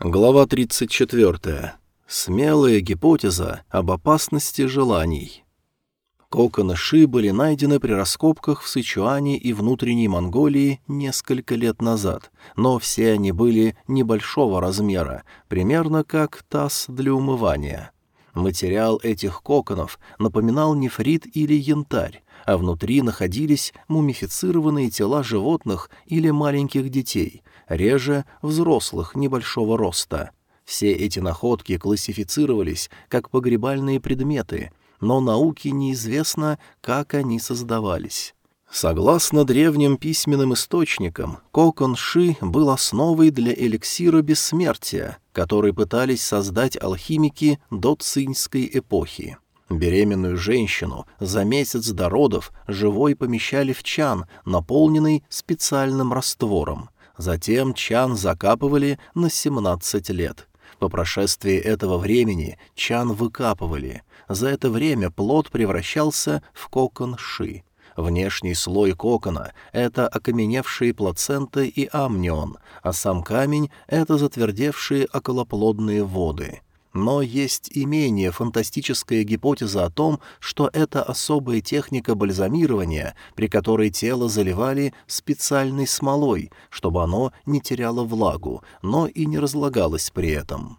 Глава 34. Смелая гипотеза об опасности желаний. Коконы Ши были найдены при раскопках в Сычуане и внутренней Монголии несколько лет назад, но все они были небольшого размера, примерно как таз для умывания. Материал этих коконов напоминал нефрит или янтарь, а внутри находились мумифицированные тела животных или маленьких детей, реже взрослых небольшого роста. Все эти находки классифицировались как погребальные предметы, но науке неизвестно, как они создавались. Согласно древним письменным источникам, кокон Ши был основой для эликсира бессмертия, который пытались создать алхимики до цинской эпохи. Беременную женщину за месяц до родов живой помещали в чан, наполненный специальным раствором. Затем чан закапывали на 17 лет. По прошествии этого времени чан выкапывали. За это время плод превращался в кокон ши. Внешний слой кокона — это окаменевшие плаценты и амнион, а сам камень — это затвердевшие околоплодные воды — но есть и менее фантастическая гипотеза о том, что это особая техника бальзамирования, при которой тело заливали специальной смолой, чтобы оно не теряло влагу, но и не разлагалось при этом.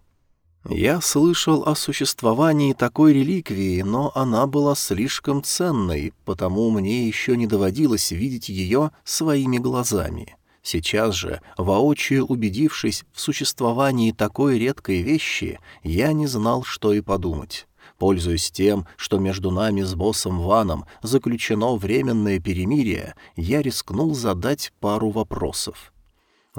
Я слышал о существовании такой реликвии, но она была слишком ценной, потому мне еще не доводилось видеть ее своими глазами. Сейчас же, воочию убедившись в существовании такой редкой вещи, я не знал, что и подумать. Пользуясь тем, что между нами с боссом Ваном заключено временное перемирие, я рискнул задать пару вопросов.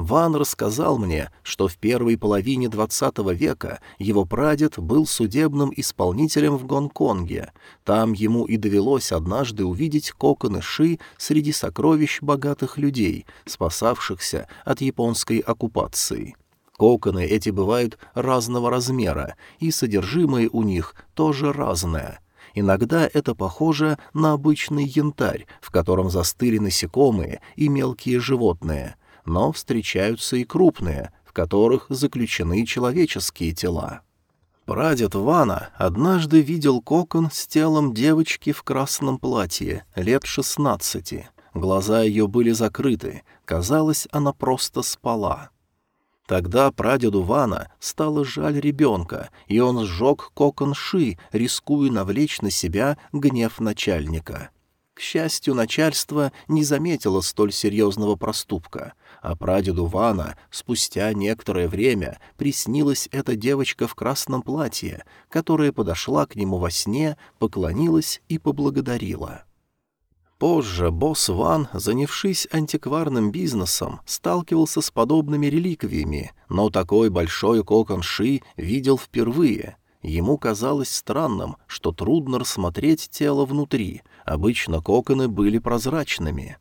Ван рассказал мне, что в первой половине XX века его прадед был судебным исполнителем в Гонконге. Там ему и довелось однажды увидеть коконы Ши среди сокровищ богатых людей, спасавшихся от японской оккупации. Коконы эти бывают разного размера, и содержимое у них тоже разное — Иногда это похоже на обычный янтарь, в котором застыли насекомые и мелкие животные но встречаются и крупные, в которых заключены человеческие тела. Прадед Вана однажды видел кокон с телом девочки в красном платье, лет шестнадцати. Глаза ее были закрыты, казалось, она просто спала. Тогда прадеду Вана стало жаль ребенка, и он сжег кокон Ши, рискуя навлечь на себя гнев начальника. К счастью, начальство не заметило столь серьезного проступка а прадеду Вана спустя некоторое время приснилась эта девочка в красном платье, которая подошла к нему во сне, поклонилась и поблагодарила. Позже босс Ван, занявшись антикварным бизнесом, сталкивался с подобными реликвиями, но такой большой кокон Ши видел впервые. Ему казалось странным, что трудно рассмотреть тело внутри, обычно коконы были прозрачными.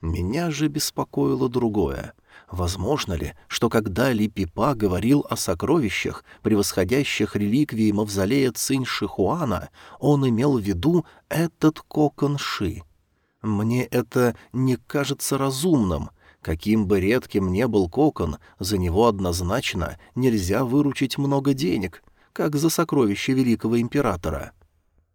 Меня же беспокоило другое. Возможно ли, что когда Ли Пипа говорил о сокровищах, превосходящих реликвии мавзолея Цинь Шихуана, он имел в виду этот кокон Ши? Мне это не кажется разумным. Каким бы редким ни был кокон, за него однозначно нельзя выручить много денег, как за сокровище великого императора.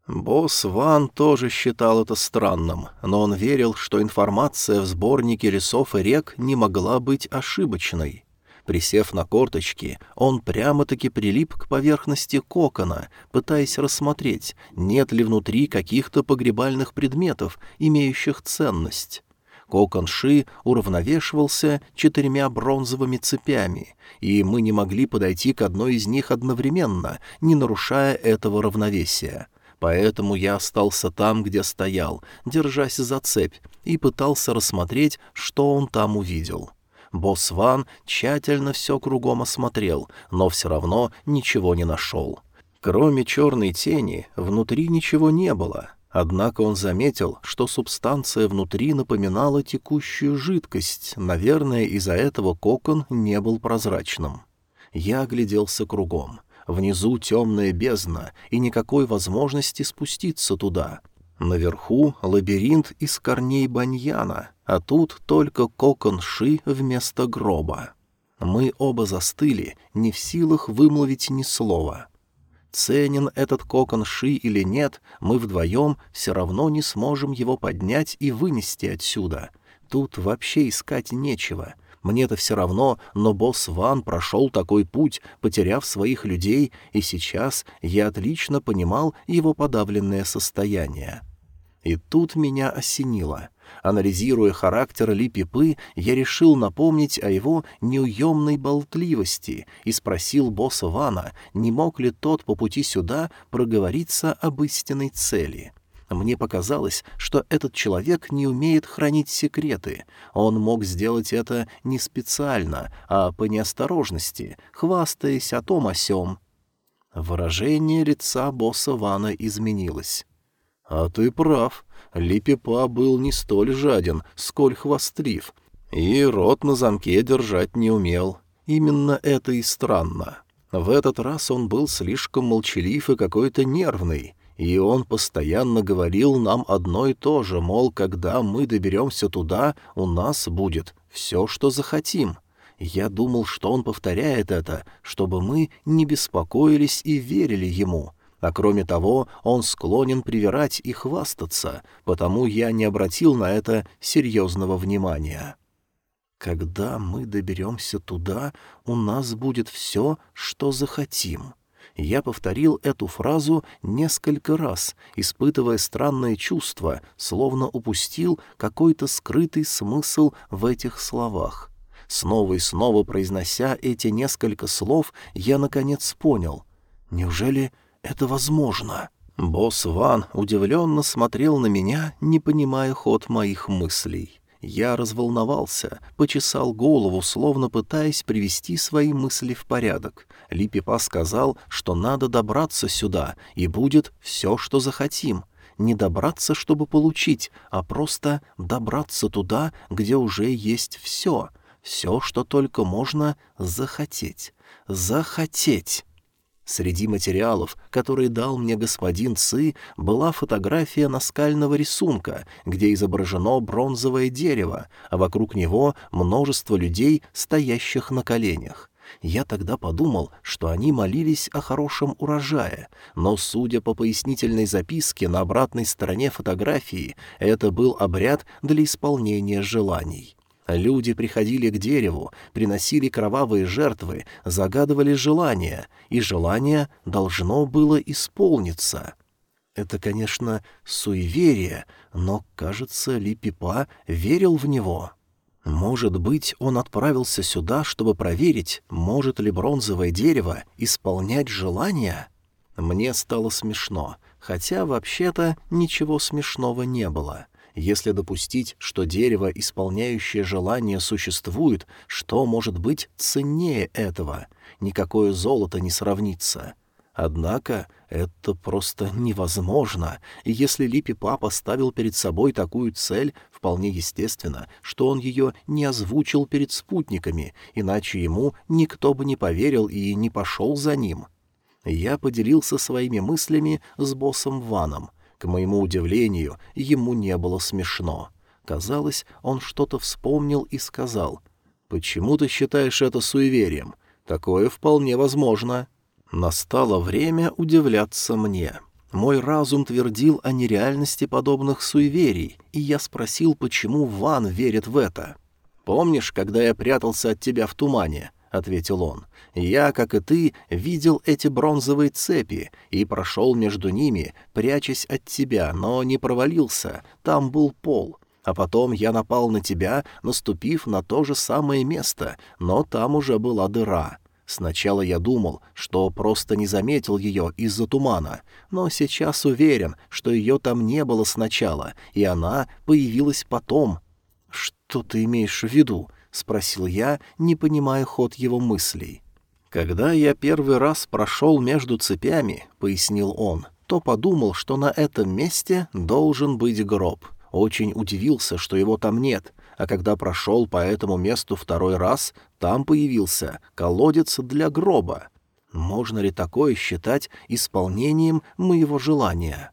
Босс Ван тоже считал это странным, но он верил, что информация в сборнике лесов и рек не могла быть ошибочной. Присев на корточки, он прямо-таки прилип к поверхности кокона, пытаясь рассмотреть, нет ли внутри каких-то погребальных предметов, имеющих ценность. Кокон Ши уравновешивался четырьмя бронзовыми цепями, и мы не могли подойти к одной из них одновременно, не нарушая этого равновесия. Поэтому я остался там, где стоял, держась за цепь, и пытался рассмотреть, что он там увидел. Босс Ван тщательно все кругом осмотрел, но все равно ничего не нашел. Кроме черной тени, внутри ничего не было. Однако он заметил, что субстанция внутри напоминала текущую жидкость, наверное, из-за этого кокон не был прозрачным. Я огляделся кругом. Внизу темная бездна и никакой возможности спуститься туда. Наверху лабиринт из корней баньяна, а тут только кокон ши вместо гроба. Мы оба застыли, не в силах вымолвить ни слова. Ценен этот кокон Ши или нет, мы вдвоем все равно не сможем его поднять и вынести отсюда. Тут вообще искать нечего. Мне-то все равно, но босс Ван прошел такой путь, потеряв своих людей, и сейчас я отлично понимал его подавленное состояние. И тут меня осенило. Анализируя характер Ли Пипы, я решил напомнить о его неуемной болтливости и спросил босса Вана, не мог ли тот по пути сюда проговориться об истинной цели. Мне показалось, что этот человек не умеет хранить секреты. Он мог сделать это не специально, а по неосторожности, хвастаясь о том о сём. Выражение лица босса Вана изменилось. «А ты прав. Липепа был не столь жаден, сколь хвастлив, и рот на замке держать не умел. Именно это и странно. В этот раз он был слишком молчалив и какой-то нервный, и он постоянно говорил нам одно и то же, мол, когда мы доберемся туда, у нас будет все, что захотим». Я думал, что он повторяет это, чтобы мы не беспокоились и верили ему. А кроме того, он склонен привирать и хвастаться, потому я не обратил на это серьезного внимания. Когда мы доберемся туда, у нас будет все, что захотим. Я повторил эту фразу несколько раз, испытывая странное чувство, словно упустил какой-то скрытый смысл в этих словах. Снова и снова произнося эти несколько слов, я наконец понял. Неужели это возможно?» Босс Ван удивленно смотрел на меня, не понимая ход моих мыслей. Я разволновался, почесал голову, словно пытаясь привести свои мысли в порядок. Липипа сказал, что надо добраться сюда, и будет все, что захотим. Не добраться, чтобы получить, а просто добраться туда, где уже есть все. Все, что только можно захотеть. Захотеть. Среди материалов, которые дал мне господин Ци, была фотография наскального рисунка, где изображено бронзовое дерево, а вокруг него множество людей, стоящих на коленях. Я тогда подумал, что они молились о хорошем урожае, но, судя по пояснительной записке на обратной стороне фотографии, это был обряд для исполнения желаний. Люди приходили к дереву, приносили кровавые жертвы, загадывали желания, и желание должно было исполниться. Это, конечно, суеверие, но, кажется, Липипа верил в него. Может быть, он отправился сюда, чтобы проверить, может ли бронзовое дерево исполнять желания? Мне стало смешно, хотя вообще-то ничего смешного не было. Если допустить, что дерево, исполняющее желание, существует, что может быть ценнее этого? Никакое золото не сравнится. Однако это просто невозможно, и если Липи Папа ставил перед собой такую цель, вполне естественно, что он ее не озвучил перед спутниками, иначе ему никто бы не поверил и не пошел за ним. Я поделился своими мыслями с боссом Ваном — к моему удивлению, ему не было смешно. Казалось, он что-то вспомнил и сказал. «Почему ты считаешь это суеверием? Такое вполне возможно». Настало время удивляться мне. Мой разум твердил о нереальности подобных суеверий, и я спросил, почему Ван верит в это. «Помнишь, когда я прятался от тебя в тумане?» — ответил он. «Я, как и ты, видел эти бронзовые цепи и прошел между ними, прячась от тебя, но не провалился, там был пол. А потом я напал на тебя, наступив на то же самое место, но там уже была дыра». Сначала я думал, что просто не заметил ее из-за тумана, но сейчас уверен, что ее там не было сначала, и она появилась потом. «Что ты имеешь в виду?» — спросил я, не понимая ход его мыслей. «Когда я первый раз прошел между цепями», — пояснил он, — то подумал, что на этом месте должен быть гроб. Очень удивился, что его там нет, а когда прошел по этому месту второй раз, там появился колодец для гроба. Можно ли такое считать исполнением моего желания?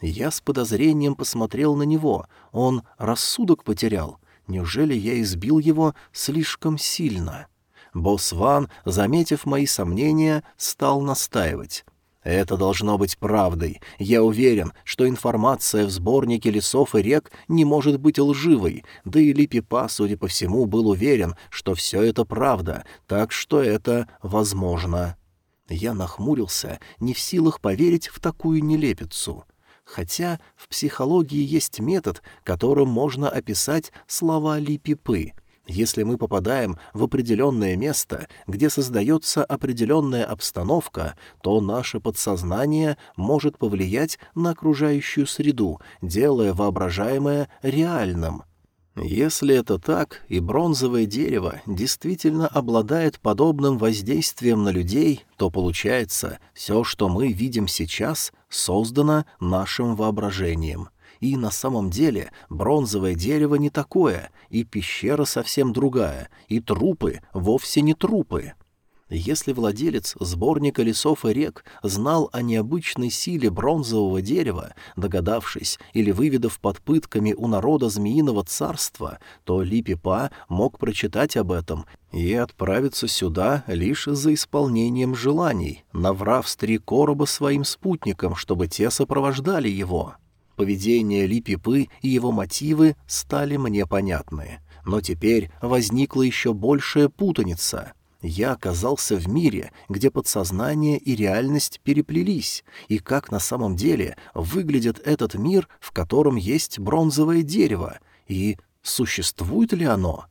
Я с подозрением посмотрел на него. Он рассудок потерял. Неужели я избил его слишком сильно? Босс Ван, заметив мои сомнения, стал настаивать. Это должно быть правдой. Я уверен, что информация в сборнике лесов и рек не может быть лживой, да и Липипа, судя по всему, был уверен, что все это правда, так что это возможно. Я нахмурился, не в силах поверить в такую нелепицу. Хотя в психологии есть метод, которым можно описать слова Липипы — если мы попадаем в определенное место, где создается определенная обстановка, то наше подсознание может повлиять на окружающую среду, делая воображаемое реальным. Если это так, и бронзовое дерево действительно обладает подобным воздействием на людей, то получается, все, что мы видим сейчас, создано нашим воображением — и на самом деле бронзовое дерево не такое, и пещера совсем другая, и трупы вовсе не трупы. Если владелец сборника лесов и рек знал о необычной силе бронзового дерева, догадавшись или выведав под пытками у народа змеиного царства, то Липипа мог прочитать об этом и отправиться сюда лишь за исполнением желаний, наврав три короба своим спутникам, чтобы те сопровождали его. Поведение Ли Пипы и его мотивы стали мне понятны. Но теперь возникла еще большая путаница. Я оказался в мире, где подсознание и реальность переплелись, и как на самом деле выглядит этот мир, в котором есть бронзовое дерево, и существует ли оно?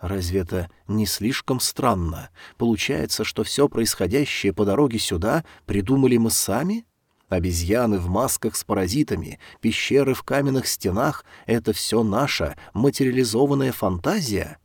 Разве это не слишком странно? Получается, что все происходящее по дороге сюда придумали мы сами? Обезьяны в масках с паразитами, пещеры в каменных стенах — это все наша материализованная фантазия?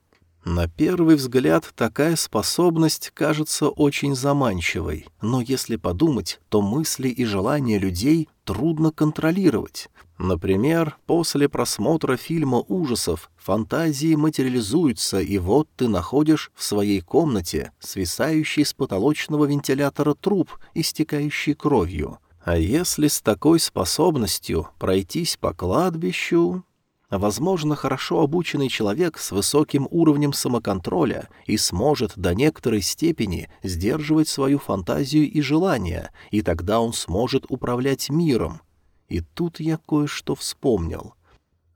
На первый взгляд такая способность кажется очень заманчивой, но если подумать, то мысли и желания людей трудно контролировать. Например, после просмотра фильма ужасов фантазии материализуются, и вот ты находишь в своей комнате свисающий с потолочного вентилятора труп, истекающий кровью — а если с такой способностью пройтись по кладбищу... Возможно, хорошо обученный человек с высоким уровнем самоконтроля и сможет до некоторой степени сдерживать свою фантазию и желания, и тогда он сможет управлять миром. И тут я кое-что вспомнил.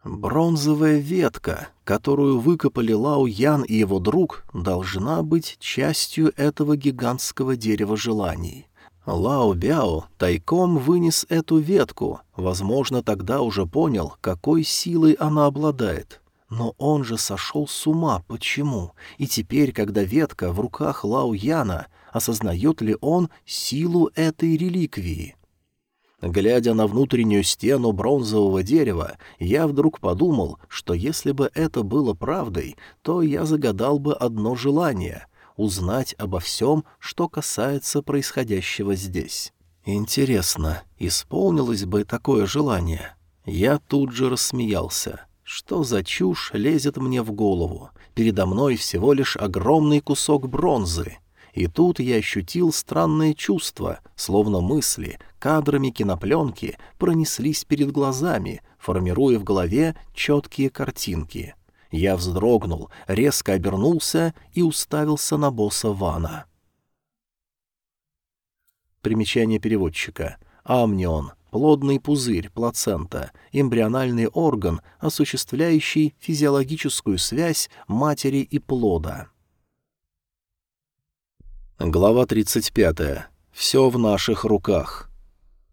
Бронзовая ветка, которую выкопали Лао Ян и его друг, должна быть частью этого гигантского дерева желаний. Лао Бяо тайком вынес эту ветку, возможно, тогда уже понял, какой силой она обладает. Но он же сошел с ума, почему? И теперь, когда ветка в руках Лао Яна, осознает ли он силу этой реликвии? Глядя на внутреннюю стену бронзового дерева, я вдруг подумал, что если бы это было правдой, то я загадал бы одно желание — узнать обо всем, что касается происходящего здесь. Интересно, исполнилось бы такое желание? Я тут же рассмеялся. Что за чушь лезет мне в голову? Передо мной всего лишь огромный кусок бронзы. И тут я ощутил странное чувство, словно мысли, кадрами кинопленки пронеслись перед глазами, формируя в голове четкие картинки. Я вздрогнул, резко обернулся и уставился на босса Вана. Примечание переводчика. Амнион — плодный пузырь, плацента, эмбриональный орган, осуществляющий физиологическую связь матери и плода. Глава 35. Все в наших руках.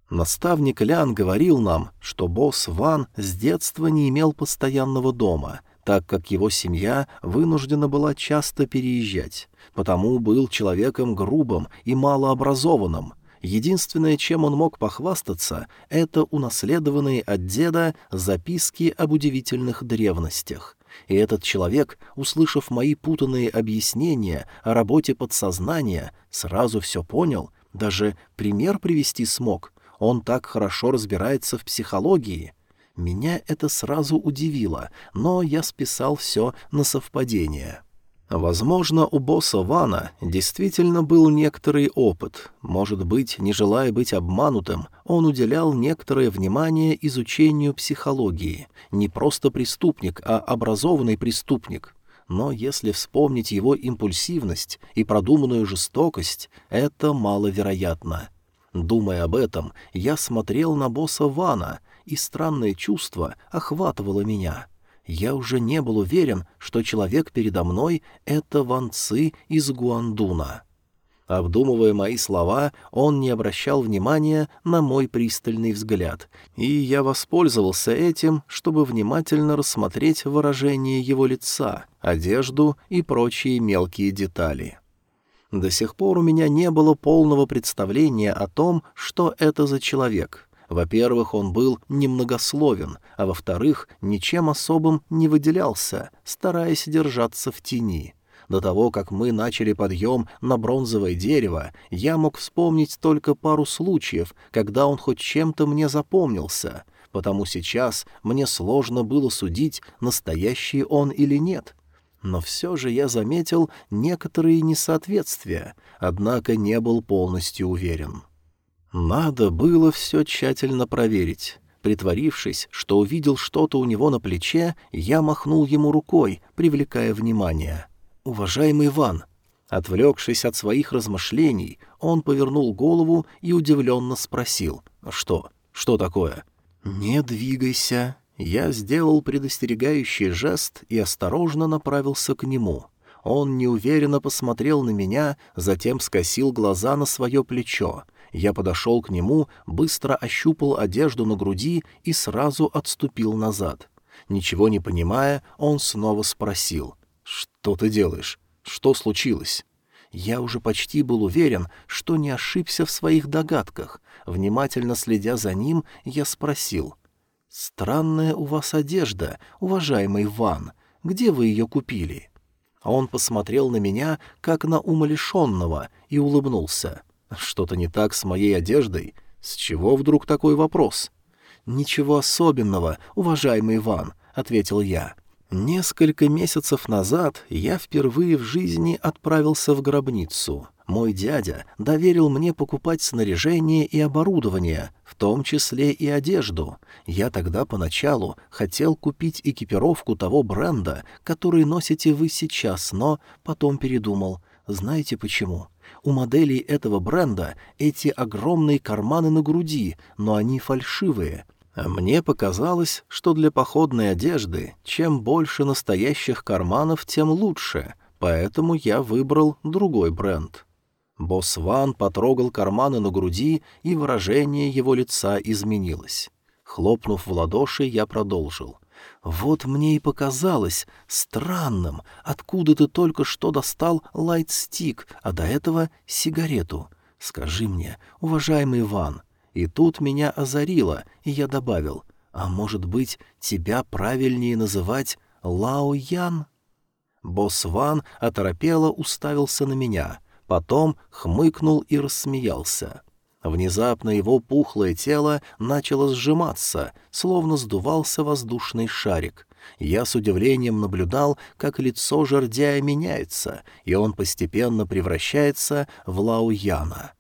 Наставник Лян говорил нам, что босс Ван с детства не имел постоянного дома, так как его семья вынуждена была часто переезжать, потому был человеком грубым и малообразованным. Единственное, чем он мог похвастаться, это унаследованные от деда записки об удивительных древностях. И этот человек, услышав мои путанные объяснения о работе подсознания, сразу все понял, даже пример привести смог. Он так хорошо разбирается в психологии. Меня это сразу удивило, но я списал все на совпадение. Возможно, у босса Вана действительно был некоторый опыт. Может быть, не желая быть обманутым, он уделял некоторое внимание изучению психологии. Не просто преступник, а образованный преступник. но если вспомнить его импульсивность и продуманную жестокость, это маловероятно. Думая об этом, я смотрел на босса Вана, и странное чувство охватывало меня. Я уже не был уверен, что человек передо мной — это Ван Ци из Гуандуна. Обдумывая мои слова, он не обращал внимания на мой пристальный взгляд, и я воспользовался этим, чтобы внимательно рассмотреть выражение его лица, одежду и прочие мелкие детали. До сих пор у меня не было полного представления о том, что это за человек. Во-первых, он был немногословен, а во-вторых, ничем особым не выделялся, стараясь держаться в тени. До того, как мы начали подъем на бронзовое дерево, я мог вспомнить только пару случаев, когда он хоть чем-то мне запомнился, потому сейчас мне сложно было судить, настоящий он или нет. Но все же я заметил некоторые несоответствия, однако не был полностью уверен. Надо было все тщательно проверить. Притворившись, что увидел что-то у него на плече, я махнул ему рукой, привлекая внимание. «Уважаемый Иван!» Отвлекшись от своих размышлений, он повернул голову и удивленно спросил. «Что? Что такое?» «Не двигайся». Я сделал предостерегающий жест и осторожно направился к нему. Он неуверенно посмотрел на меня, затем скосил глаза на свое плечо. Я подошел к нему, быстро ощупал одежду на груди и сразу отступил назад. Ничего не понимая, он снова спросил. «Что ты делаешь? Что случилось?» Я уже почти был уверен, что не ошибся в своих догадках. Внимательно следя за ним, я спросил. «Странная у вас одежда, уважаемый Ван. Где вы ее купили?» Он посмотрел на меня, как на умалишенного, и улыбнулся. «Что-то не так с моей одеждой? С чего вдруг такой вопрос?» «Ничего особенного, уважаемый Иван», — ответил я. Несколько месяцев назад я впервые в жизни отправился в гробницу. Мой дядя доверил мне покупать снаряжение и оборудование, в том числе и одежду. Я тогда поначалу хотел купить экипировку того бренда, который носите вы сейчас, но потом передумал. Знаете почему? У моделей этого бренда эти огромные карманы на груди, но они фальшивые — а мне показалось, что для походной одежды чем больше настоящих карманов, тем лучше, поэтому я выбрал другой бренд. Босс Ван потрогал карманы на груди, и выражение его лица изменилось. Хлопнув в ладоши, я продолжил. «Вот мне и показалось странным, откуда ты только что достал лайтстик, а до этого сигарету. Скажи мне, уважаемый Ван, и тут меня озарило, и я добавил, «А может быть, тебя правильнее называть Лао Ян?» Босс Ван оторопело уставился на меня, потом хмыкнул и рассмеялся. Внезапно его пухлое тело начало сжиматься, словно сдувался воздушный шарик. Я с удивлением наблюдал, как лицо жердяя меняется, и он постепенно превращается в Лао Яна.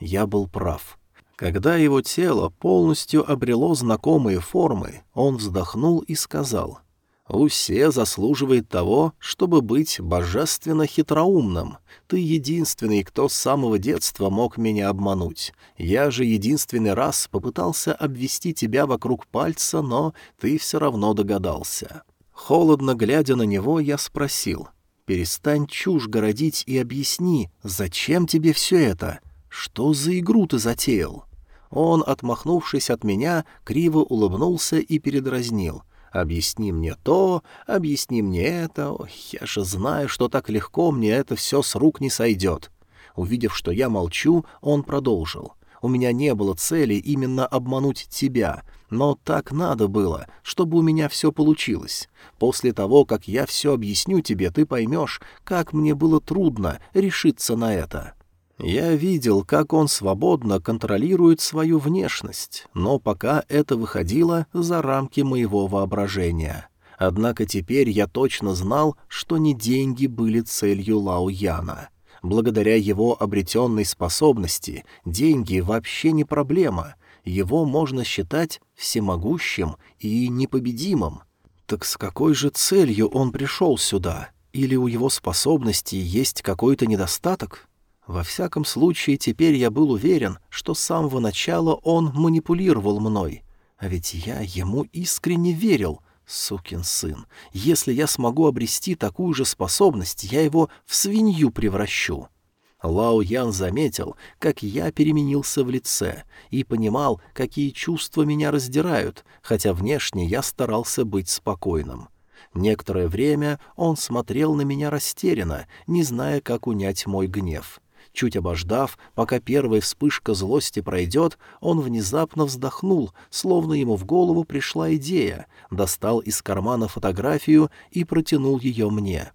Я был прав. Когда его тело полностью обрело знакомые формы, он вздохнул и сказал, «Усе заслуживает того, чтобы быть божественно хитроумным. Ты единственный, кто с самого детства мог меня обмануть. Я же единственный раз попытался обвести тебя вокруг пальца, но ты все равно догадался». Холодно глядя на него, я спросил, «Перестань чушь городить и объясни, зачем тебе все это?» «Что за игру ты затеял?» Он, отмахнувшись от меня, криво улыбнулся и передразнил. «Объясни мне то, объясни мне это. Ох, я же знаю, что так легко мне это все с рук не сойдет». Увидев, что я молчу, он продолжил. «У меня не было цели именно обмануть тебя, но так надо было, чтобы у меня все получилось. После того, как я все объясню тебе, ты поймешь, как мне было трудно решиться на это». Я видел, как он свободно контролирует свою внешность, но пока это выходило за рамки моего воображения. Однако теперь я точно знал, что не деньги были целью Лао Яна. Благодаря его обретенной способности деньги вообще не проблема, его можно считать всемогущим и непобедимым. Так с какой же целью он пришел сюда? Или у его способностей есть какой-то недостаток? Во всяком случае, теперь я был уверен, что с самого начала он манипулировал мной. А ведь я ему искренне верил, сукин сын. Если я смогу обрести такую же способность, я его в свинью превращу. Лао Ян заметил, как я переменился в лице, и понимал, какие чувства меня раздирают, хотя внешне я старался быть спокойным. Некоторое время он смотрел на меня растерянно, не зная, как унять мой гнев. Чуть обождав, пока первая вспышка злости пройдет, он внезапно вздохнул, словно ему в голову пришла идея, достал из кармана фотографию и протянул ее мне.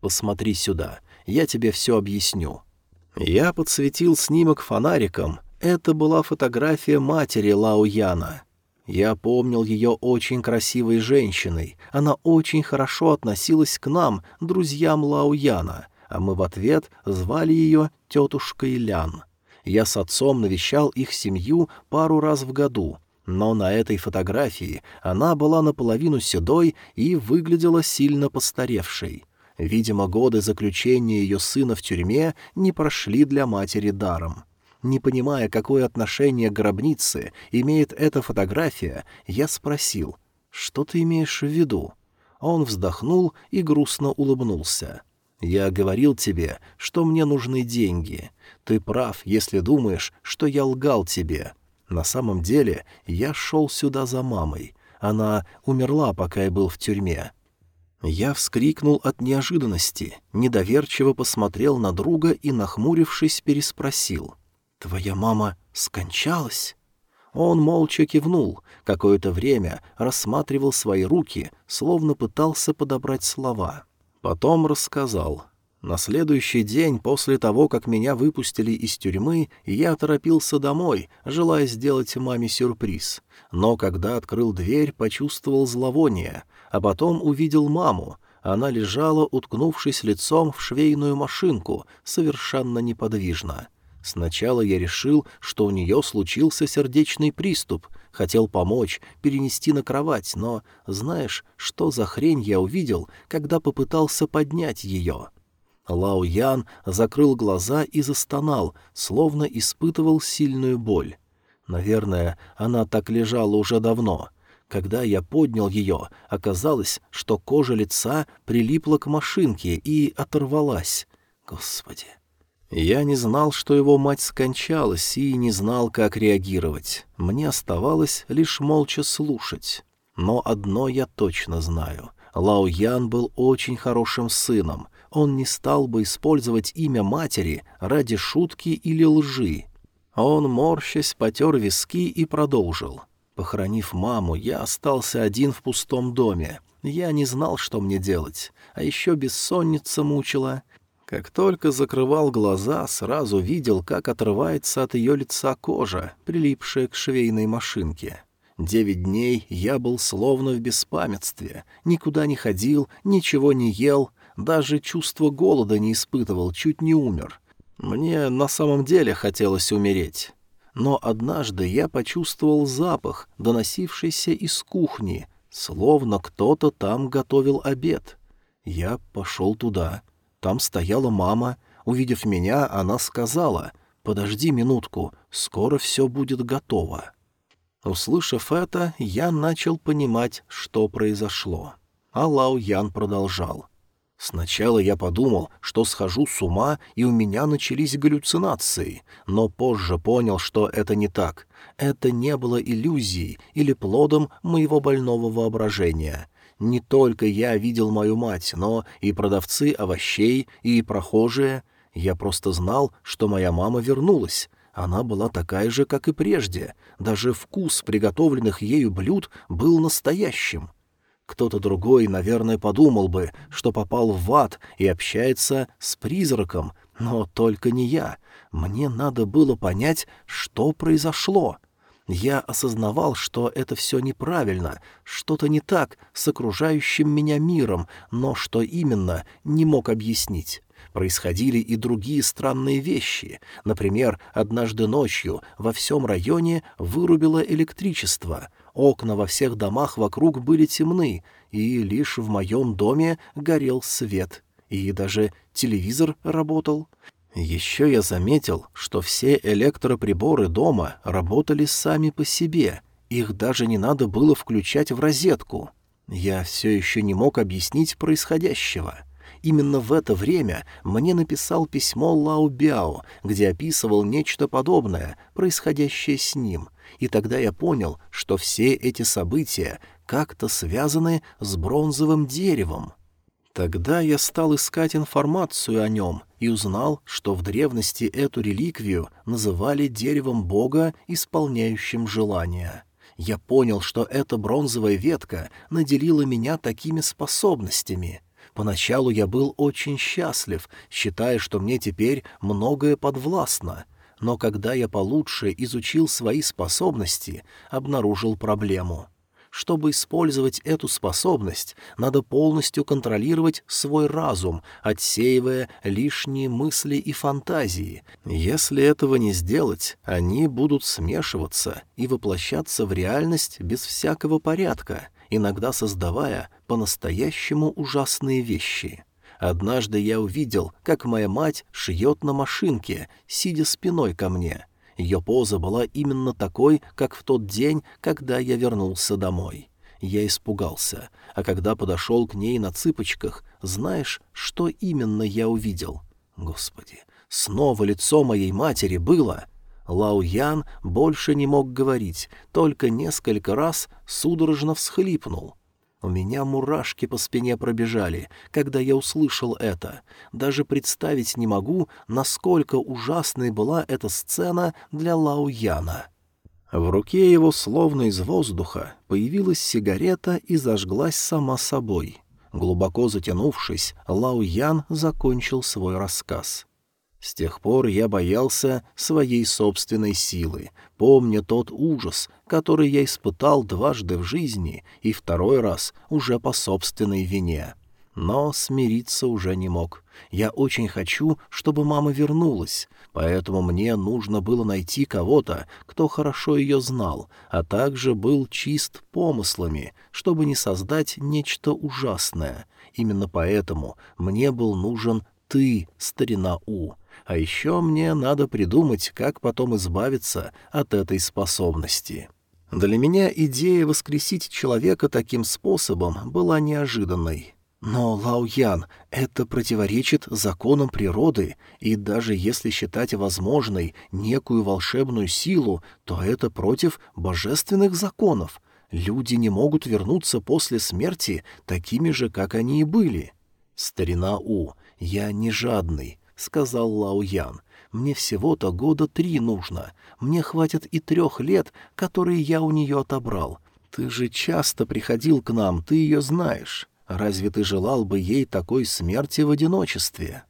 «Посмотри сюда, я тебе все объясню». Я подсветил снимок фонариком. Это была фотография матери Лао Яна. Я помнил ее очень красивой женщиной. Она очень хорошо относилась к нам, друзьям Лауяна, а мы в ответ звали ее тетушкой Лян. Я с отцом навещал их семью пару раз в году, но на этой фотографии она была наполовину седой и выглядела сильно постаревшей. Видимо, годы заключения ее сына в тюрьме не прошли для матери даром. Не понимая, какое отношение к гробнице имеет эта фотография, я спросил, «Что ты имеешь в виду?» Он вздохнул и грустно улыбнулся. «Я говорил тебе, что мне нужны деньги. Ты прав, если думаешь, что я лгал тебе. На самом деле я шел сюда за мамой. Она умерла, пока я был в тюрьме». Я вскрикнул от неожиданности, недоверчиво посмотрел на друга и, нахмурившись, переспросил. «Твоя мама скончалась?» Он молча кивнул, какое-то время рассматривал свои руки, словно пытался подобрать слова. Потом рассказал. На следующий день после того, как меня выпустили из тюрьмы, я торопился домой, желая сделать маме сюрприз. Но когда открыл дверь, почувствовал зловоние, а потом увидел маму. Она лежала, уткнувшись лицом в швейную машинку, совершенно неподвижно. Сначала я решил, что у нее случился сердечный приступ, хотел помочь, перенести на кровать, но знаешь, что за хрень я увидел, когда попытался поднять ее? Лао Ян закрыл глаза и застонал, словно испытывал сильную боль. Наверное, она так лежала уже давно. Когда я поднял ее, оказалось, что кожа лица прилипла к машинке и оторвалась. Господи, я не знал, что его мать скончалась, и не знал, как реагировать. Мне оставалось лишь молча слушать. Но одно я точно знаю. Лао Ян был очень хорошим сыном. Он не стал бы использовать имя матери ради шутки или лжи. Он, морщась, потер виски и продолжил. Похоронив маму, я остался один в пустом доме. Я не знал, что мне делать. А еще бессонница мучила — как только закрывал глаза, сразу видел, как отрывается от ее лица кожа, прилипшая к швейной машинке. Девять дней я был словно в беспамятстве, никуда не ходил, ничего не ел, даже чувство голода не испытывал, чуть не умер. Мне на самом деле хотелось умереть. Но однажды я почувствовал запах, доносившийся из кухни, словно кто-то там готовил обед. Я пошел туда — там стояла мама. Увидев меня, она сказала, «Подожди минутку, скоро все будет готово». Услышав это, я начал понимать, что произошло. А Лао Ян продолжал. «Сначала я подумал, что схожу с ума, и у меня начались галлюцинации, но позже понял, что это не так. Это не было иллюзией или плодом моего больного воображения. Не только я видел мою мать, но и продавцы овощей, и прохожие. Я просто знал, что моя мама вернулась. Она была такая же, как и прежде. Даже вкус приготовленных ею блюд был настоящим. Кто-то другой, наверное, подумал бы, что попал в ад и общается с призраком, но только не я. Мне надо было понять, что произошло. Я осознавал, что это все неправильно, что-то не так с окружающим меня миром, но что именно, не мог объяснить. Происходили и другие странные вещи. Например, однажды ночью во всем районе вырубило электричество. Окна во всех домах вокруг были темны, и лишь в моем доме горел свет. и даже телевизор работал. Еще я заметил, что все электроприборы дома работали сами по себе, их даже не надо было включать в розетку. Я все еще не мог объяснить происходящего. Именно в это время мне написал письмо Лао Бяо, где описывал нечто подобное, происходящее с ним, и тогда я понял, что все эти события как-то связаны с бронзовым деревом. Тогда я стал искать информацию о нем и узнал, что в древности эту реликвию называли деревом бога, исполняющим желания. Я понял, что эта бронзовая ветка наделила меня такими способностями. Поначалу я был очень счастлив, считая, что мне теперь многое подвластно, но когда я получше изучил свои способности, обнаружил проблему — чтобы использовать эту способность, надо полностью контролировать свой разум, отсеивая лишние мысли и фантазии. Если этого не сделать, они будут смешиваться и воплощаться в реальность без всякого порядка, иногда создавая по-настоящему ужасные вещи. Однажды я увидел, как моя мать шьет на машинке, сидя спиной ко мне — ее поза была именно такой, как в тот день, когда я вернулся домой. Я испугался, а когда подошел к ней на цыпочках, знаешь, что именно я увидел? Господи, снова лицо моей матери было... Лао Ян больше не мог говорить, только несколько раз судорожно всхлипнул. У меня мурашки по спине пробежали, когда я услышал это. Даже представить не могу, насколько ужасной была эта сцена для Лао Яна. В руке его, словно из воздуха, появилась сигарета и зажглась сама собой. Глубоко затянувшись, Лао Ян закончил свой рассказ. С тех пор я боялся своей собственной силы, помня тот ужас, который я испытал дважды в жизни и второй раз уже по собственной вине. Но смириться уже не мог. Я очень хочу, чтобы мама вернулась, поэтому мне нужно было найти кого-то, кто хорошо ее знал, а также был чист помыслами, чтобы не создать нечто ужасное. Именно поэтому мне был нужен ты, старина У, а еще мне надо придумать, как потом избавиться от этой способности. Для меня идея воскресить человека таким способом была неожиданной. Но, Лао Ян, это противоречит законам природы, и даже если считать возможной некую волшебную силу, то это против божественных законов. Люди не могут вернуться после смерти такими же, как они и были. Старина У, я не жадный, — сказал Лао Ян. «Мне всего-то года три нужно. Мне хватит и трех лет, которые я у нее отобрал. Ты же часто приходил к нам, ты ее знаешь. Разве ты желал бы ей такой смерти в одиночестве?»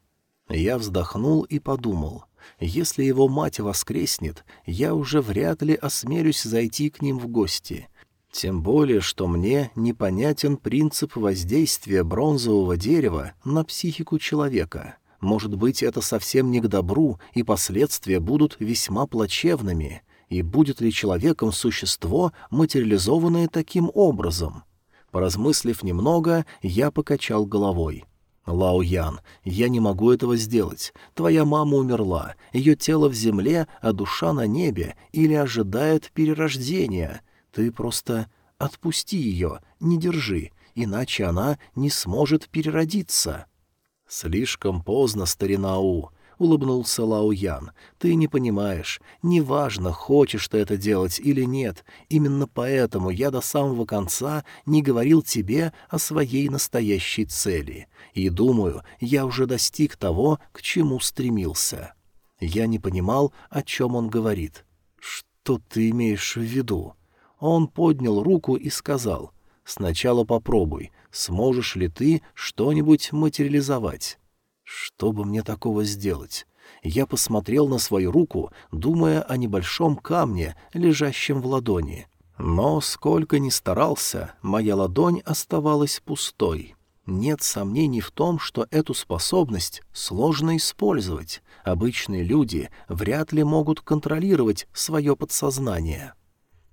Я вздохнул и подумал. Если его мать воскреснет, я уже вряд ли осмелюсь зайти к ним в гости. Тем более, что мне непонятен принцип воздействия бронзового дерева на психику человека. Может быть, это совсем не к добру, и последствия будут весьма плачевными. И будет ли человеком существо, материализованное таким образом? Поразмыслив немного, я покачал головой. «Лао Ян, я не могу этого сделать. Твоя мама умерла, ее тело в земле, а душа на небе или ожидает перерождения. Ты просто отпусти ее, не держи, иначе она не сможет переродиться». «Слишком поздно, старина У», — улыбнулся Лао Ян. «Ты не понимаешь. Неважно, хочешь ты это делать или нет. Именно поэтому я до самого конца не говорил тебе о своей настоящей цели. И думаю, я уже достиг того, к чему стремился». Я не понимал, о чем он говорит. «Что ты имеешь в виду?» Он поднял руку и сказал, «Сначала попробуй, сможешь ли ты что-нибудь материализовать. Что бы мне такого сделать? Я посмотрел на свою руку, думая о небольшом камне, лежащем в ладони. Но сколько ни старался, моя ладонь оставалась пустой. Нет сомнений в том, что эту способность сложно использовать. Обычные люди вряд ли могут контролировать свое подсознание.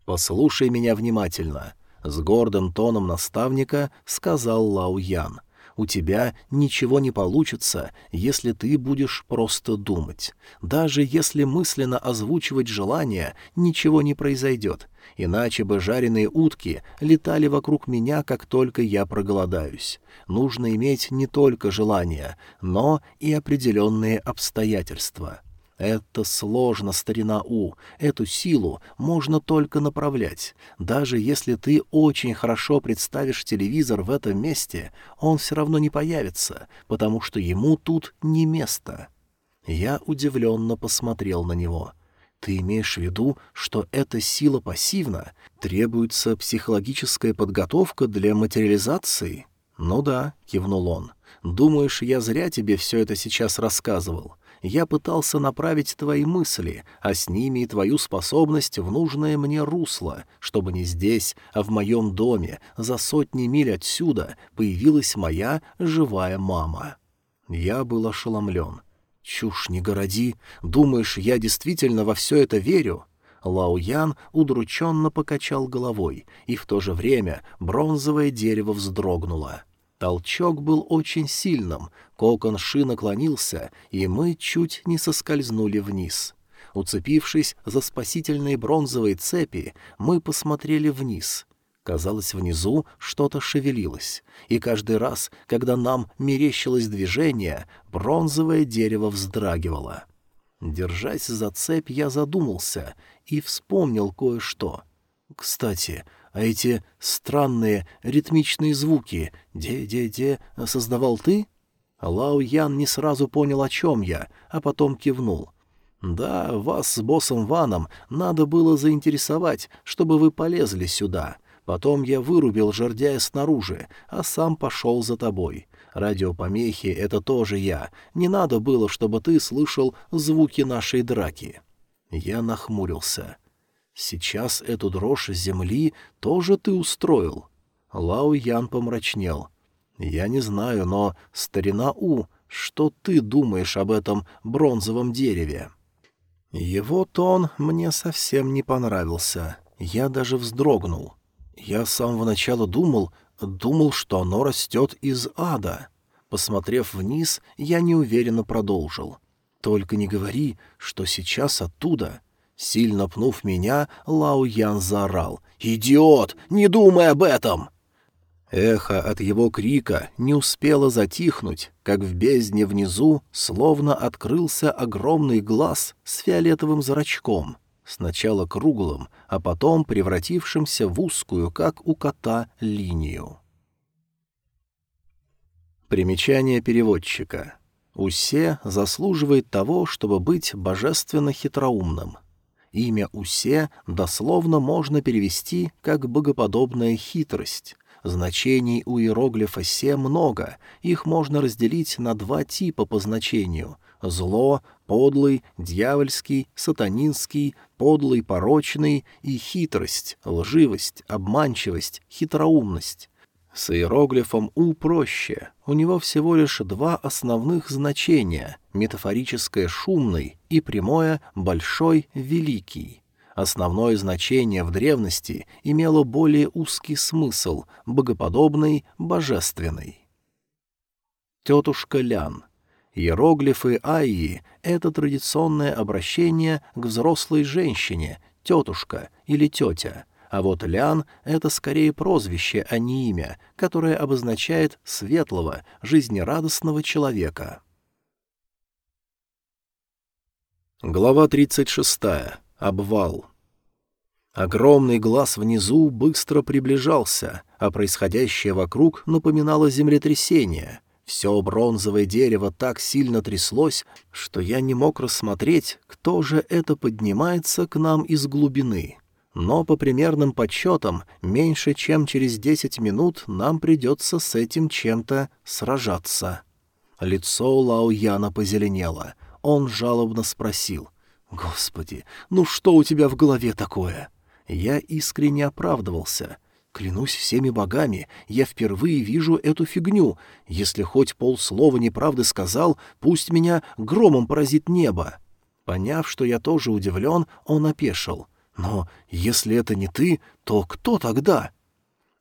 «Послушай меня внимательно», — с гордым тоном наставника сказал Лао Ян. У тебя ничего не получится, если ты будешь просто думать. Даже если мысленно озвучивать желание, ничего не произойдет, иначе бы жареные утки летали вокруг меня, как только я проголодаюсь. Нужно иметь не только желание, но и определенные обстоятельства. Это сложно, старина У. Эту силу можно только направлять. Даже если ты очень хорошо представишь телевизор в этом месте, он все равно не появится, потому что ему тут не место. Я удивленно посмотрел на него. Ты имеешь в виду, что эта сила пассивна? Требуется психологическая подготовка для материализации? Ну да, кивнул он. Думаешь, я зря тебе все это сейчас рассказывал? Я пытался направить твои мысли, а с ними и твою способность в нужное мне русло, чтобы не здесь, а в моем доме, за сотни миль отсюда, появилась моя живая мама. Я был ошеломлен. «Чушь не городи! Думаешь, я действительно во все это верю?» Лао Ян удрученно покачал головой, и в то же время бронзовое дерево вздрогнуло. Толчок был очень сильным, кокон ши наклонился, и мы чуть не соскользнули вниз. Уцепившись за спасительные бронзовые цепи, мы посмотрели вниз. Казалось, внизу что-то шевелилось, и каждый раз, когда нам мерещилось движение, бронзовое дерево вздрагивало. Держась за цепь, я задумался и вспомнил кое-что. Кстати, а эти странные ритмичные звуки «де-де-де» создавал ты?» Лао Ян не сразу понял, о чем я, а потом кивнул. «Да, вас с боссом Ваном надо было заинтересовать, чтобы вы полезли сюда. Потом я вырубил жердяя снаружи, а сам пошел за тобой. Радиопомехи — это тоже я. Не надо было, чтобы ты слышал звуки нашей драки». Я нахмурился. Сейчас эту дрожь земли тоже ты устроил. Лао Ян помрачнел. Я не знаю, но, старина У, что ты думаешь об этом бронзовом дереве? Его тон мне совсем не понравился. Я даже вздрогнул. Я с самого начала думал, думал, что оно растет из ада. Посмотрев вниз, я неуверенно продолжил. Только не говори, что сейчас оттуда Сильно пнув меня, Лао Ян заорал. «Идиот! Не думай об этом!» Эхо от его крика не успело затихнуть, как в бездне внизу словно открылся огромный глаз с фиолетовым зрачком, сначала круглым, а потом превратившимся в узкую, как у кота, линию. Примечание переводчика. Усе заслуживает того, чтобы быть божественно хитроумным — Имя Усе дословно можно перевести как «богоподобная хитрость». Значений у иероглифа «се» много, их можно разделить на два типа по значению — зло, подлый, дьявольский, сатанинский, подлый, порочный и хитрость, лживость, обманчивость, хитроумность. С иероглифом «у» проще. У него всего лишь два основных значения — метафорическое «шумный» и прямое «большой», «великий». Основное значение в древности имело более узкий смысл — богоподобный, божественный. Тетушка Лян. Иероглифы Айи — это традиционное обращение к взрослой женщине, тетушка или тетя — а вот Лян — это скорее прозвище, а не имя, которое обозначает светлого, жизнерадостного человека. Глава 36. Обвал. Огромный глаз внизу быстро приближался, а происходящее вокруг напоминало землетрясение. Все бронзовое дерево так сильно тряслось, что я не мог рассмотреть, кто же это поднимается к нам из глубины но по примерным подсчетам меньше чем через десять минут нам придется с этим чем-то сражаться. Лицо Лао Яна позеленело. Он жалобно спросил. «Господи, ну что у тебя в голове такое?» Я искренне оправдывался. «Клянусь всеми богами, я впервые вижу эту фигню. Если хоть полслова неправды сказал, пусть меня громом поразит небо». Поняв, что я тоже удивлен, он опешил. Но если это не ты, то кто тогда?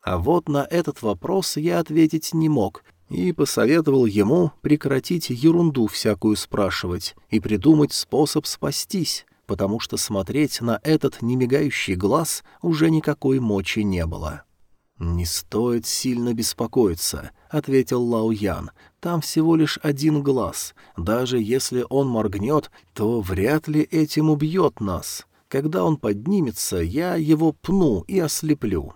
А вот на этот вопрос я ответить не мог. и посоветовал ему прекратить ерунду всякую спрашивать и придумать способ спастись, потому что смотреть на этот немигающий глаз уже никакой мочи не было. «Не стоит сильно беспокоиться», — ответил Лао Ян. «Там всего лишь один глаз. Даже если он моргнет, то вряд ли этим убьет нас. Когда он поднимется, я его пну и ослеплю».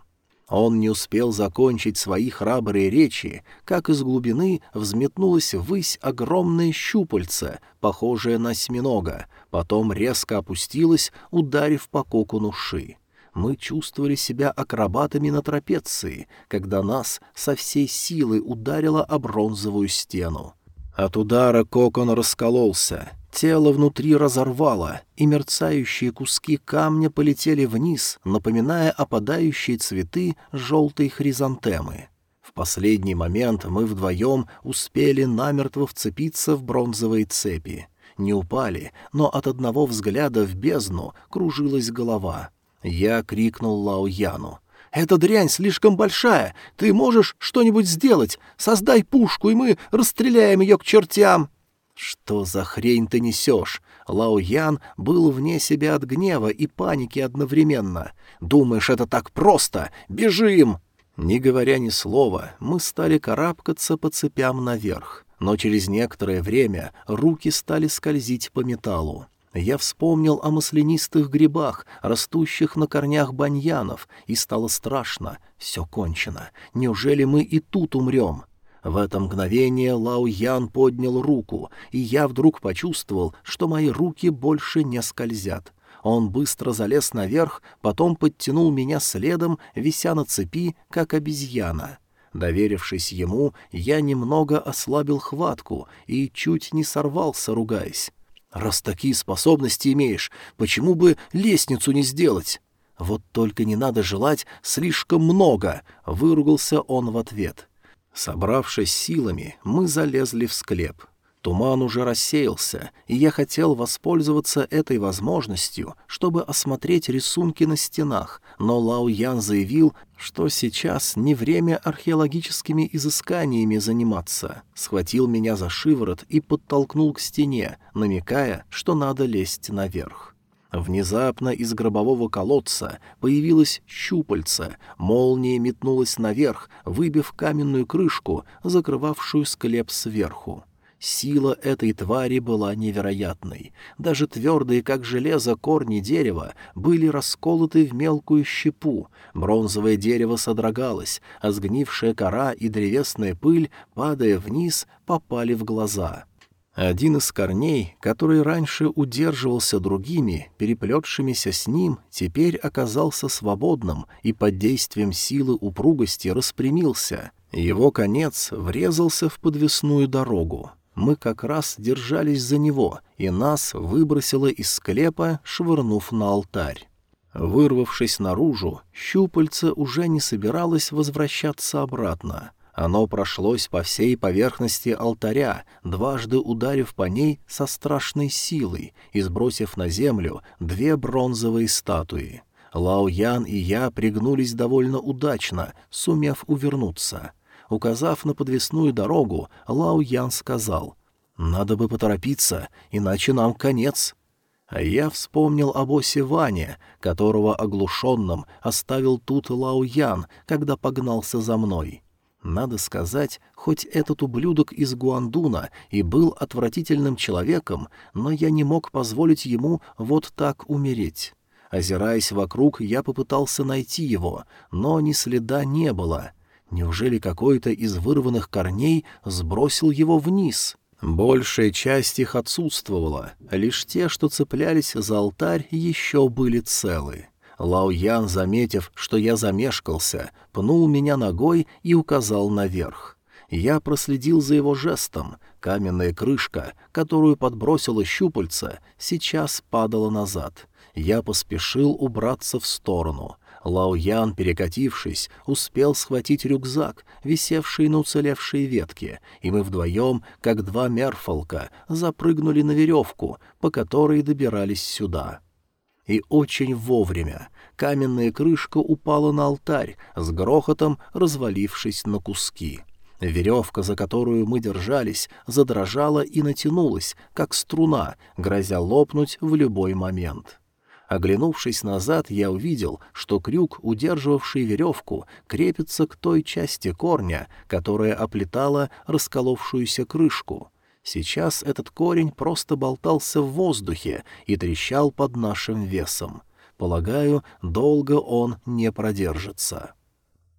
Он не успел закончить свои храбрые речи, как из глубины взметнулось ввысь огромное щупальце, похожее на осьминога, потом резко опустилось, ударив по кокону ши. Мы чувствовали себя акробатами на трапеции, когда нас со всей силы ударило о бронзовую стену. От удара кокон раскололся, тело внутри разорвало, и мерцающие куски камня полетели вниз, напоминая опадающие цветы желтой хризантемы. В последний момент мы вдвоем успели намертво вцепиться в бронзовые цепи. Не упали, но от одного взгляда в бездну кружилась голова. Я крикнул Лао Яну. «Эта дрянь слишком большая! Ты можешь что-нибудь сделать? Создай пушку, и мы расстреляем ее к чертям!» «Что за хрень ты несешь?» Лао Ян был вне себя от гнева и паники одновременно. «Думаешь, это так просто? Бежим!» Не говоря ни слова, мы стали карабкаться по цепям наверх, но через некоторое время руки стали скользить по металлу. Я вспомнил о маслянистых грибах, растущих на корнях баньянов, и стало страшно. Все кончено. Неужели мы и тут умрем? В это мгновение Лао Ян поднял руку, и я вдруг почувствовал, что мои руки больше не скользят. Он быстро залез наверх, потом подтянул меня следом, вися на цепи, как обезьяна. Доверившись ему, я немного ослабил хватку и чуть не сорвался, ругаясь. Раз такие способности имеешь, почему бы лестницу не сделать? Вот только не надо желать слишком много, выругался он в ответ. Собравшись силами, мы залезли в склеп. Туман уже рассеялся, и я хотел воспользоваться этой возможностью, чтобы осмотреть рисунки на стенах, но Лао Ян заявил, что сейчас не время археологическими изысканиями заниматься. Схватил меня за шиворот и подтолкнул к стене, намекая, что надо лезть наверх. Внезапно из гробового колодца появилось щупальце, молния метнулась наверх, выбив каменную крышку, закрывавшую склеп сверху. Сила этой твари была невероятной. Даже твердые, как железо, корни дерева были расколоты в мелкую щепу, бронзовое дерево содрогалось, а сгнившая кора и древесная пыль, падая вниз, попали в глаза. Один из корней, который раньше удерживался другими, переплетшимися с ним, теперь оказался свободным и под действием силы упругости распрямился. Его конец врезался в подвесную дорогу. Мы как раз держались за него, и нас выбросило из склепа, швырнув на алтарь. Вырвавшись наружу, щупальце уже не собиралось возвращаться обратно. Оно прошлось по всей поверхности алтаря, дважды ударив по ней со страшной силой и сбросив на землю две бронзовые статуи. Лао Ян и я пригнулись довольно удачно, сумев увернуться — Указав на подвесную дорогу, Лао Ян сказал, «Надо бы поторопиться, иначе нам конец». А я вспомнил об осе Ване, которого оглушенным оставил тут Лао Ян, когда погнался за мной. Надо сказать, хоть этот ублюдок из Гуандуна и был отвратительным человеком, но я не мог позволить ему вот так умереть. Озираясь вокруг, я попытался найти его, но ни следа не было — Неужели какой-то из вырванных корней сбросил его вниз? Большая часть их отсутствовала, лишь те, что цеплялись за алтарь, еще были целы. Лао Ян, заметив, что я замешкался, пнул меня ногой и указал наверх. Я проследил за его жестом. Каменная крышка, которую подбросило щупальца, сейчас падала назад. Я поспешил убраться в сторону. Лао Ян, перекатившись, успел схватить рюкзак, висевший на уцелевшей ветке, и мы вдвоем, как два мерфолка, запрыгнули на веревку, по которой добирались сюда. И очень вовремя. Каменная крышка упала на алтарь, с грохотом развалившись на куски. Веревка, за которую мы держались, задрожала и натянулась, как струна, грозя лопнуть в любой момент. Оглянувшись назад, я увидел, что крюк, удерживавший веревку, крепится к той части корня, которая оплетала расколовшуюся крышку. Сейчас этот корень просто болтался в воздухе и трещал под нашим весом. Полагаю, долго он не продержится.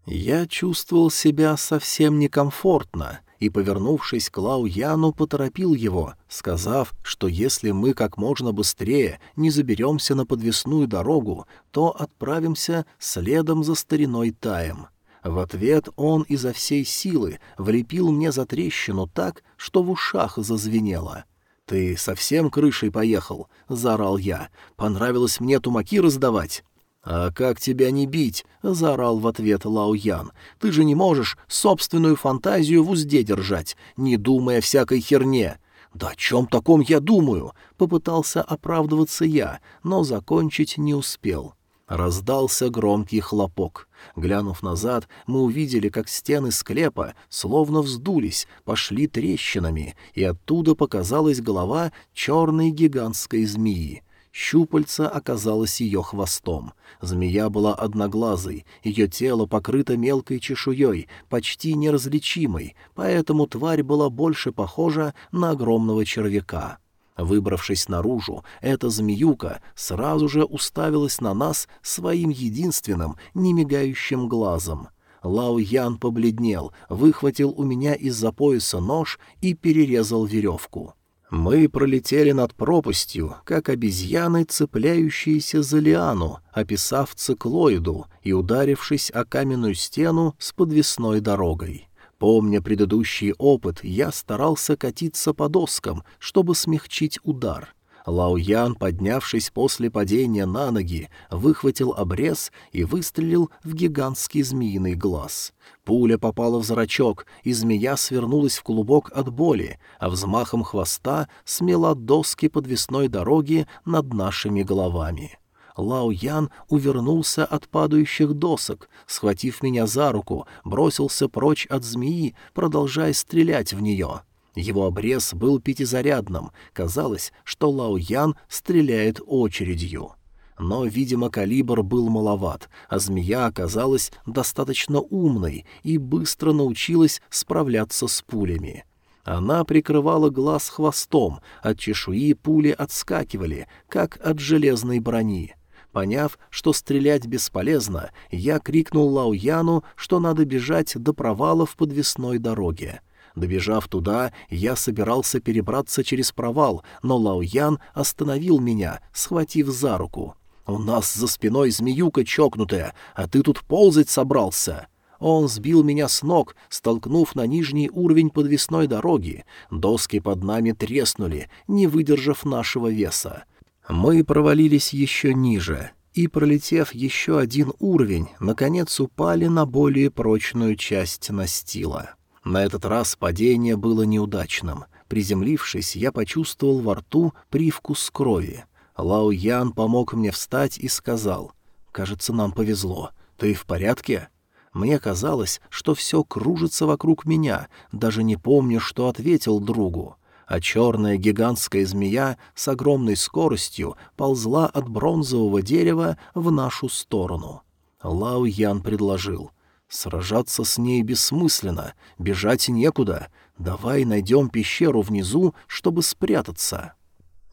Я чувствовал себя совсем некомфортно и, повернувшись к Лау Яну, поторопил его, сказав, что если мы как можно быстрее не заберемся на подвесную дорогу, то отправимся следом за стариной Таем. В ответ он изо всей силы влепил мне за трещину так, что в ушах зазвенело. «Ты совсем крышей поехал?» — заорал я. «Понравилось мне тумаки раздавать?» «А как тебя не бить?» — заорал в ответ Лао Ян. «Ты же не можешь собственную фантазию в узде держать, не думая всякой херне». «Да о чем таком я думаю?» — попытался оправдываться я, но закончить не успел. Раздался громкий хлопок. Глянув назад, мы увидели, как стены склепа словно вздулись, пошли трещинами, и оттуда показалась голова черной гигантской змеи. Щупальца оказалось ее хвостом. Змея была одноглазой, ее тело покрыто мелкой чешуей, почти неразличимой, поэтому тварь была больше похожа на огромного червяка. Выбравшись наружу, эта змеюка сразу же уставилась на нас своим единственным, немигающим глазом. Лао Ян побледнел, выхватил у меня из-за пояса нож и перерезал веревку. Мы пролетели над пропастью, как обезьяны, цепляющиеся за лиану, описав циклоиду и ударившись о каменную стену с подвесной дорогой. Помня предыдущий опыт, я старался катиться по доскам, чтобы смягчить удар. Лао Ян, поднявшись после падения на ноги, выхватил обрез и выстрелил в гигантский змеиный глаз. Пуля попала в зрачок, и змея свернулась в клубок от боли, а взмахом хвоста смела доски подвесной дороги над нашими головами. Лао Ян увернулся от падающих досок, схватив меня за руку, бросился прочь от змеи, продолжая стрелять в нее. Его обрез был пятизарядным, казалось, что Лао Ян стреляет очередью. Но, видимо, калибр был маловат, а змея оказалась достаточно умной и быстро научилась справляться с пулями. Она прикрывала глаз хвостом, от чешуи пули отскакивали, как от железной брони. Поняв, что стрелять бесполезно, я крикнул Лао Яну, что надо бежать до провала в подвесной дороге. Добежав туда, я собирался перебраться через провал, но Лао Ян остановил меня, схватив за руку. «У нас за спиной змеюка чокнутая, а ты тут ползать собрался!» Он сбил меня с ног, столкнув на нижний уровень подвесной дороги. Доски под нами треснули, не выдержав нашего веса. Мы провалились еще ниже и, пролетев еще один уровень, наконец упали на более прочную часть настила. На этот раз падение было неудачным. Приземлившись, я почувствовал во рту привкус крови. Лао Ян помог мне встать и сказал, «Кажется, нам повезло. Ты в порядке?» Мне казалось, что все кружится вокруг меня, даже не помню, что ответил другу а черная гигантская змея с огромной скоростью ползла от бронзового дерева в нашу сторону. Лао Ян предложил. «Сражаться с ней бессмысленно, бежать некуда. Давай найдем пещеру внизу, чтобы спрятаться».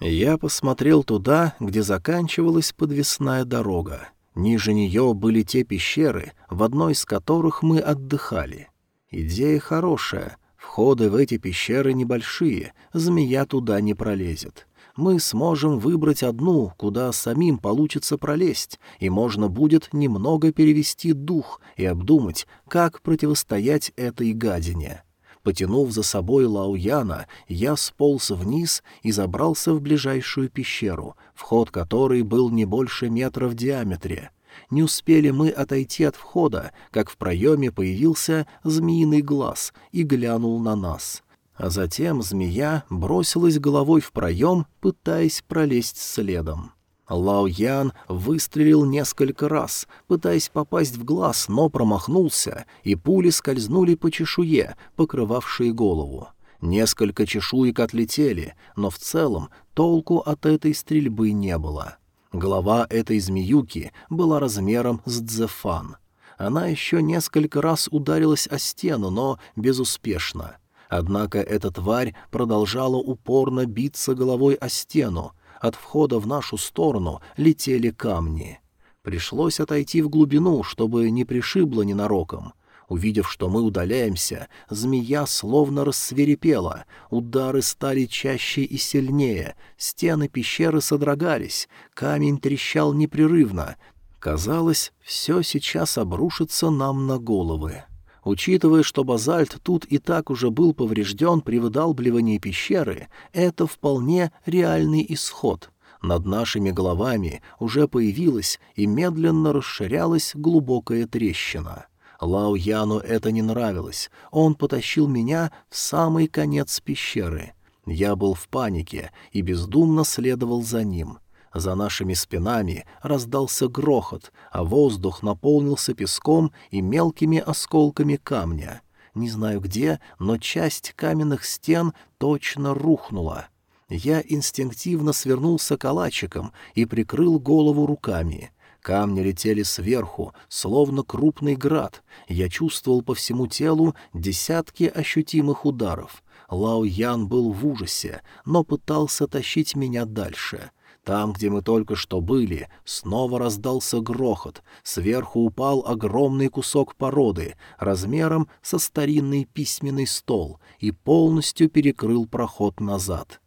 Я посмотрел туда, где заканчивалась подвесная дорога. Ниже нее были те пещеры, в одной из которых мы отдыхали. Идея хорошая, Входы в эти пещеры небольшие, змея туда не пролезет. Мы сможем выбрать одну, куда самим получится пролезть, и можно будет немного перевести дух и обдумать, как противостоять этой гадине. Потянув за собой Лауяна, я сполз вниз и забрался в ближайшую пещеру, вход которой был не больше метра в диаметре — не успели мы отойти от входа, как в проеме появился змеиный глаз и глянул на нас. А затем змея бросилась головой в проем, пытаясь пролезть следом. Лао Ян выстрелил несколько раз, пытаясь попасть в глаз, но промахнулся, и пули скользнули по чешуе, покрывавшей голову. Несколько чешуек отлетели, но в целом толку от этой стрельбы не было. Голова этой змеюки была размером с дзефан. Она еще несколько раз ударилась о стену, но безуспешно. Однако эта тварь продолжала упорно биться головой о стену, от входа в нашу сторону летели камни. Пришлось отойти в глубину, чтобы не пришибло ненароком. Увидев, что мы удаляемся, змея словно рассверепела, удары стали чаще и сильнее, стены пещеры содрогались, камень трещал непрерывно. Казалось, все сейчас обрушится нам на головы. Учитывая, что базальт тут и так уже был поврежден при выдалбливании пещеры, это вполне реальный исход. Над нашими головами уже появилась и медленно расширялась глубокая трещина. Лао Яну это не нравилось. Он потащил меня в самый конец пещеры. Я был в панике и бездумно следовал за ним. За нашими спинами раздался грохот, а воздух наполнился песком и мелкими осколками камня. Не знаю где, но часть каменных стен точно рухнула. Я инстинктивно свернулся калачиком и прикрыл голову руками. Камни летели сверху, словно крупный град. Я чувствовал по всему телу десятки ощутимых ударов. Лао Ян был в ужасе, но пытался тащить меня дальше — там, где мы только что были, снова раздался грохот. Сверху упал огромный кусок породы, размером со старинный письменный стол, и полностью перекрыл проход назад.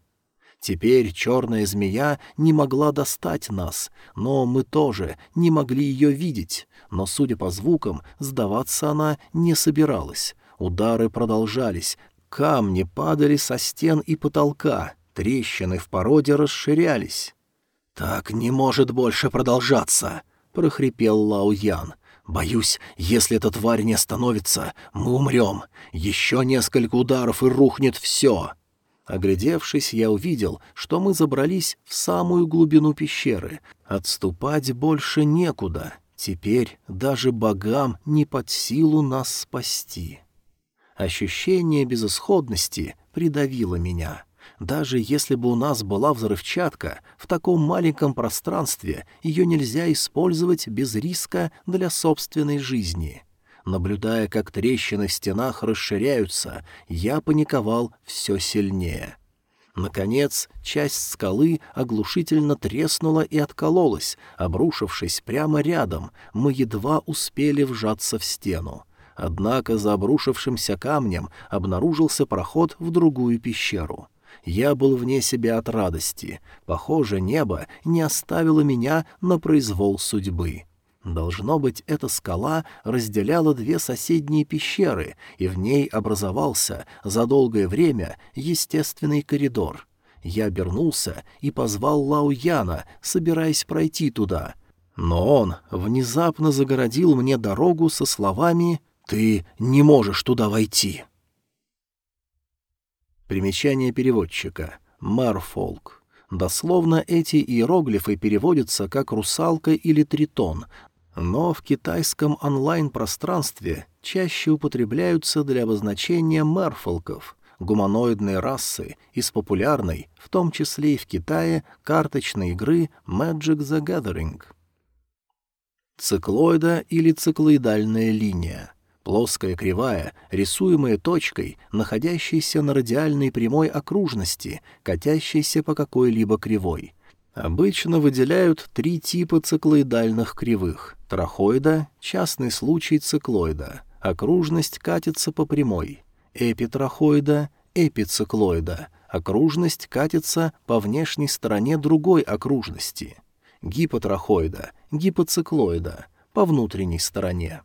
Теперь черная змея не могла достать нас, но мы тоже не могли ее видеть. Но, судя по звукам, сдаваться она не собиралась. Удары продолжались, камни падали со стен и потолка, трещины в породе расширялись. «Так не может больше продолжаться», — прохрипел Лао Ян. «Боюсь, если эта тварь не остановится, мы умрем. Еще несколько ударов, и рухнет все». Оглядевшись, я увидел, что мы забрались в самую глубину пещеры. Отступать больше некуда. Теперь даже богам не под силу нас спасти. Ощущение безысходности придавило меня. Даже если бы у нас была взрывчатка, в таком маленьком пространстве ее нельзя использовать без риска для собственной жизни. Наблюдая, как трещины в стенах расширяются, я паниковал все сильнее. Наконец, часть скалы оглушительно треснула и откололась, обрушившись прямо рядом, мы едва успели вжаться в стену. Однако за обрушившимся камнем обнаружился проход в другую пещеру. Я был вне себя от радости. Похоже, небо не оставило меня на произвол судьбы. Должно быть, эта скала разделяла две соседние пещеры, и в ней образовался за долгое время естественный коридор. Я обернулся и позвал Лао Яна, собираясь пройти туда. Но он внезапно загородил мне дорогу со словами «Ты не можешь туда войти». Примечание переводчика. Марфолк. Дословно эти иероглифы переводятся как «русалка» или «тритон», но в китайском онлайн-пространстве чаще употребляются для обозначения мерфолков, гуманоидной расы из популярной, в том числе и в Китае, карточной игры Magic the Gathering. Циклоида или циклоидальная линия — Плоская кривая, рисуемая точкой, находящейся на радиальной прямой окружности, катящейся по какой-либо кривой. Обычно выделяют три типа циклоидальных кривых. Трахоида — частный случай циклоида. Окружность катится по прямой. Эпитрахоида — эпициклоида. Окружность катится по внешней стороне другой окружности. Гипотрахоида — гипоциклоида — по внутренней стороне.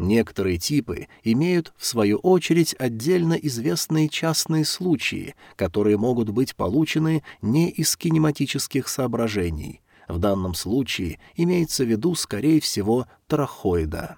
Некоторые типы имеют, в свою очередь, отдельно известные частные случаи, которые могут быть получены не из кинематических соображений. В данном случае имеется в виду, скорее всего, трахоида.